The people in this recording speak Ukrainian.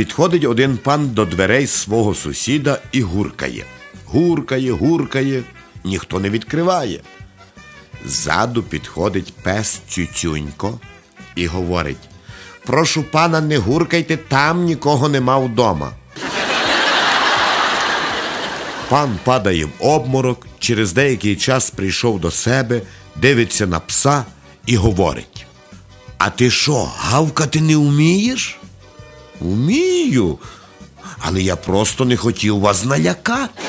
Підходить один пан до дверей свого сусіда і гуркає. Гуркає, гуркає, ніхто не відкриває. Ззаду підходить пес Цюцюнько і говорить: Прошу пана, не гуркайте, там нікого нема вдома. Пан падає в обморок, через деякий час прийшов до себе, дивиться на пса і говорить: А ти що, гавкати не вмієш? Вмію, але я просто не хотів вас налякати.